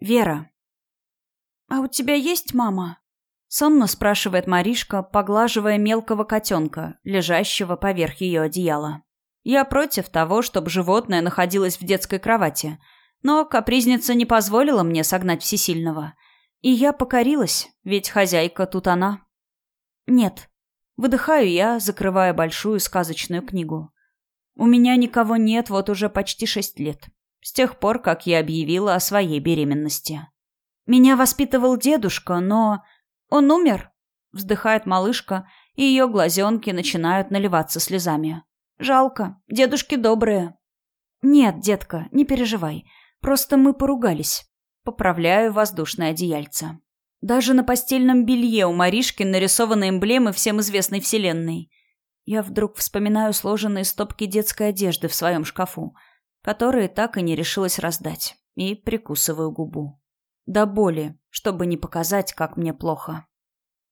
Вера. «А у тебя есть мама?» Сонно спрашивает Маришка, поглаживая мелкого котенка, лежащего поверх ее одеяла. Я против того, чтобы животное находилось в детской кровати, но капризница не позволила мне согнать всесильного. И я покорилась, ведь хозяйка тут она. Нет. Выдыхаю я, закрывая большую сказочную книгу. У меня никого нет вот уже почти шесть лет с тех пор, как я объявила о своей беременности. Меня воспитывал дедушка, но... Он умер, вздыхает малышка, и ее глазенки начинают наливаться слезами. Жалко, дедушки добрые. Нет, детка, не переживай, просто мы поругались. Поправляю воздушное одеяльце. Даже на постельном белье у Маришки нарисованы эмблемы всем известной вселенной. Я вдруг вспоминаю сложенные стопки детской одежды в своем шкафу – которые так и не решилась раздать, и прикусываю губу. До боли, чтобы не показать, как мне плохо.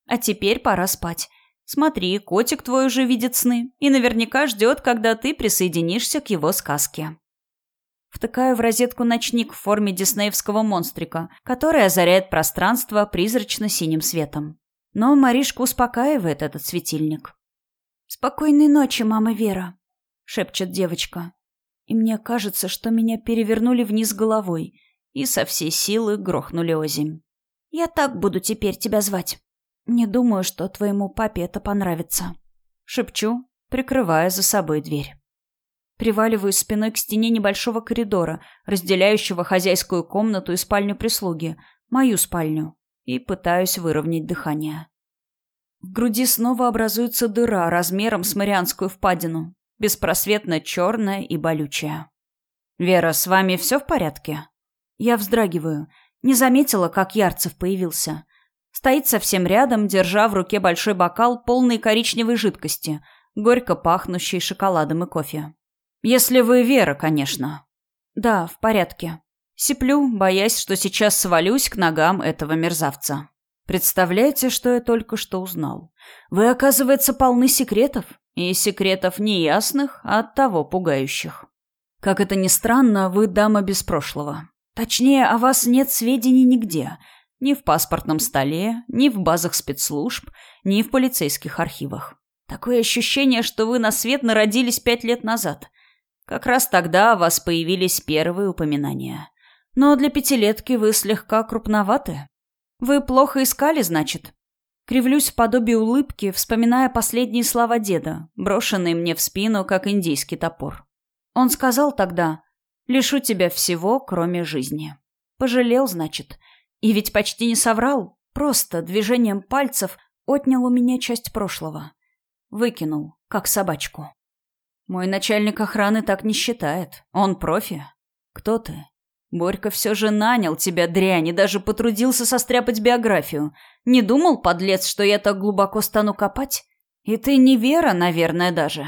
А теперь пора спать. Смотри, котик твой уже видит сны и наверняка ждет, когда ты присоединишься к его сказке. Втыкаю в розетку ночник в форме диснеевского монстрика, который озаряет пространство призрачно-синим светом. Но Маришку успокаивает этот светильник. «Спокойной ночи, мама Вера», — шепчет девочка и мне кажется, что меня перевернули вниз головой и со всей силы грохнули озимь. «Я так буду теперь тебя звать. Не думаю, что твоему папе это понравится», — шепчу, прикрывая за собой дверь. Приваливаюсь спиной к стене небольшого коридора, разделяющего хозяйскую комнату и спальню прислуги, мою спальню, и пытаюсь выровнять дыхание. В груди снова образуется дыра размером с Марианскую впадину, беспросветно черная и болючая. «Вера, с вами все в порядке?» Я вздрагиваю. Не заметила, как Ярцев появился. Стоит совсем рядом, держа в руке большой бокал, полный коричневой жидкости, горько пахнущей шоколадом и кофе. «Если вы Вера, конечно». «Да, в порядке». Сиплю, боясь, что сейчас свалюсь к ногам этого мерзавца. Представляете, что я только что узнал? Вы, оказывается, полны секретов. И секретов неясных, а оттого пугающих. Как это ни странно, вы дама без прошлого. Точнее, о вас нет сведений нигде. Ни в паспортном столе, ни в базах спецслужб, ни в полицейских архивах. Такое ощущение, что вы на свет народились пять лет назад. Как раз тогда у вас появились первые упоминания. Но для пятилетки вы слегка крупноваты. Вы плохо искали, значит? Кривлюсь в подобии улыбки, вспоминая последние слова деда, брошенные мне в спину, как индийский топор. Он сказал тогда «Лишу тебя всего, кроме жизни». Пожалел, значит. И ведь почти не соврал, просто движением пальцев отнял у меня часть прошлого. Выкинул, как собачку. Мой начальник охраны так не считает. Он профи. Кто ты? Борька все же нанял тебя, дрянь, и даже потрудился состряпать биографию. Не думал, подлец, что я так глубоко стану копать? И ты не Вера, наверное, даже.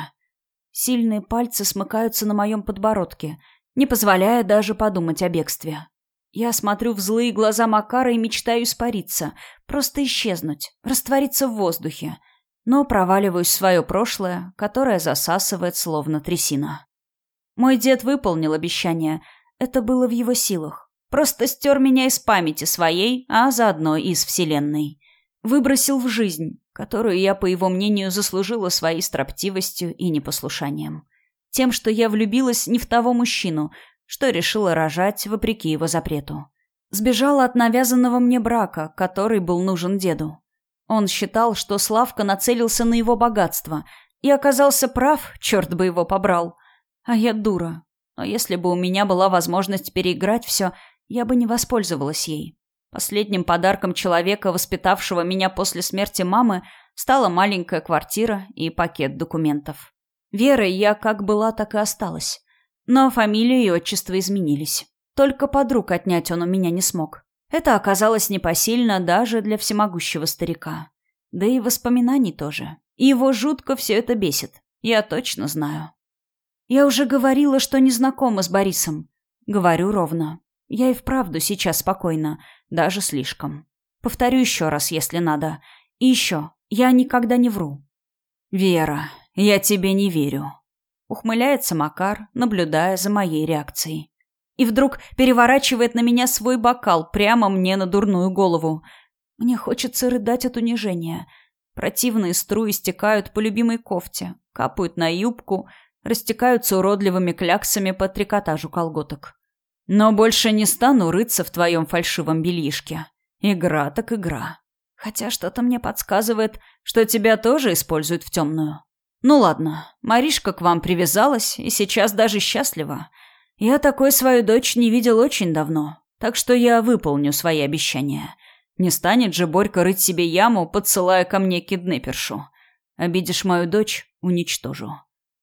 Сильные пальцы смыкаются на моем подбородке, не позволяя даже подумать о бегстве. Я смотрю в злые глаза Макара и мечтаю испариться, просто исчезнуть, раствориться в воздухе, но проваливаюсь в свое прошлое, которое засасывает словно трясина. Мой дед выполнил обещание — это было в его силах. Просто стер меня из памяти своей, а заодно из Вселенной. Выбросил в жизнь, которую я, по его мнению, заслужила своей строптивостью и непослушанием. Тем, что я влюбилась не в того мужчину, что решила рожать вопреки его запрету. Сбежала от навязанного мне брака, который был нужен деду. Он считал, что Славка нацелился на его богатство, и оказался прав, черт бы его побрал. А я дура, но если бы у меня была возможность переиграть все, я бы не воспользовалась ей. Последним подарком человека, воспитавшего меня после смерти мамы, стала маленькая квартира и пакет документов. Верой я как была, так и осталась. Но фамилия и отчество изменились. Только подруг отнять он у меня не смог. Это оказалось непосильно даже для всемогущего старика. Да и воспоминаний тоже. И его жутко все это бесит. Я точно знаю. Я уже говорила, что не знакома с Борисом. Говорю ровно. Я и вправду сейчас спокойна, даже слишком. Повторю еще раз, если надо. И еще, я никогда не вру. Вера, я тебе не верю. Ухмыляется Макар, наблюдая за моей реакцией. и вдруг переворачивает на меня свой бокал прямо мне на дурную голову. Мне хочется рыдать от унижения. Противные струи стекают по любимой кофте, капают на юбку, растекаются уродливыми кляксами по трикотажу колготок. Но больше не стану рыться в твоем фальшивом бельишке. Игра так игра. Хотя что-то мне подсказывает, что тебя тоже используют в темную. Ну ладно, Маришка к вам привязалась и сейчас даже счастлива. Я такой свою дочь не видел очень давно, так что я выполню свои обещания. Не станет же Борька рыть себе яму, подсылая ко мне киднепершу. Обидишь мою дочь — уничтожу.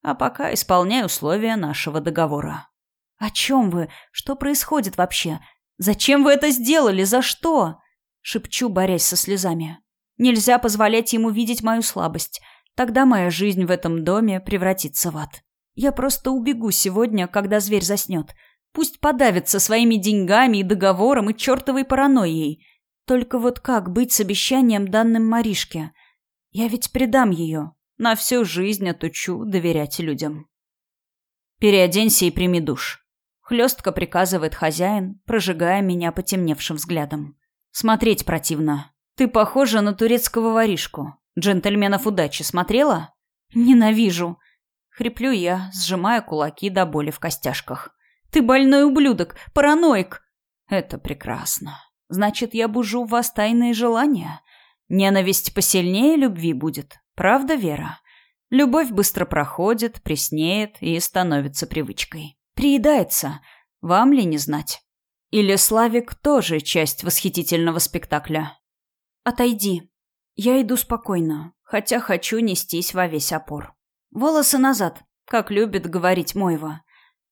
А пока исполняй условия нашего договора. О чем вы? Что происходит вообще? Зачем вы это сделали? За что? Шепчу, борясь со слезами. Нельзя позволять ему видеть мою слабость. Тогда моя жизнь в этом доме превратится в ад. Я просто убегу сегодня, когда зверь заснет. Пусть подавится своими деньгами и договором и чертовой паранойей. Только вот как быть с обещанием данным Маришке? Я ведь предам ее. На всю жизнь отучу доверять людям. Переоденься и прими душ. Хлестко приказывает хозяин, прожигая меня потемневшим взглядом. Смотреть противно. Ты похожа на турецкого воришку. Джентльменов удачи смотрела? Ненавижу. Хриплю я, сжимая кулаки до боли в костяшках. Ты больной ублюдок, параноик. Это прекрасно. Значит, я бужу в вас тайные желания. Ненависть посильнее любви будет. Правда, Вера? Любовь быстро проходит, преснеет и становится привычкой. Приедается. Вам ли не знать? Или Славик тоже часть восхитительного спектакля? Отойди. Я иду спокойно, хотя хочу нестись во весь опор. Волосы назад, как любит говорить Мойва.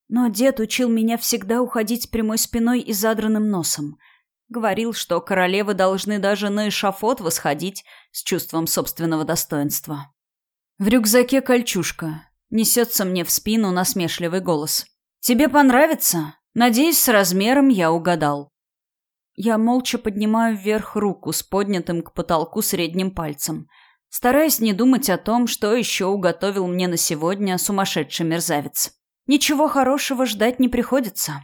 Но дед учил меня всегда уходить прямой спиной и задранным носом. Говорил, что королевы должны даже на эшафот восходить с чувством собственного достоинства. В рюкзаке кольчушка. Несется мне в спину насмешливый голос. «Тебе понравится? Надеюсь, с размером я угадал». Я молча поднимаю вверх руку с поднятым к потолку средним пальцем – стараясь не думать о том, что еще уготовил мне на сегодня сумасшедший мерзавец. Ничего хорошего ждать не приходится.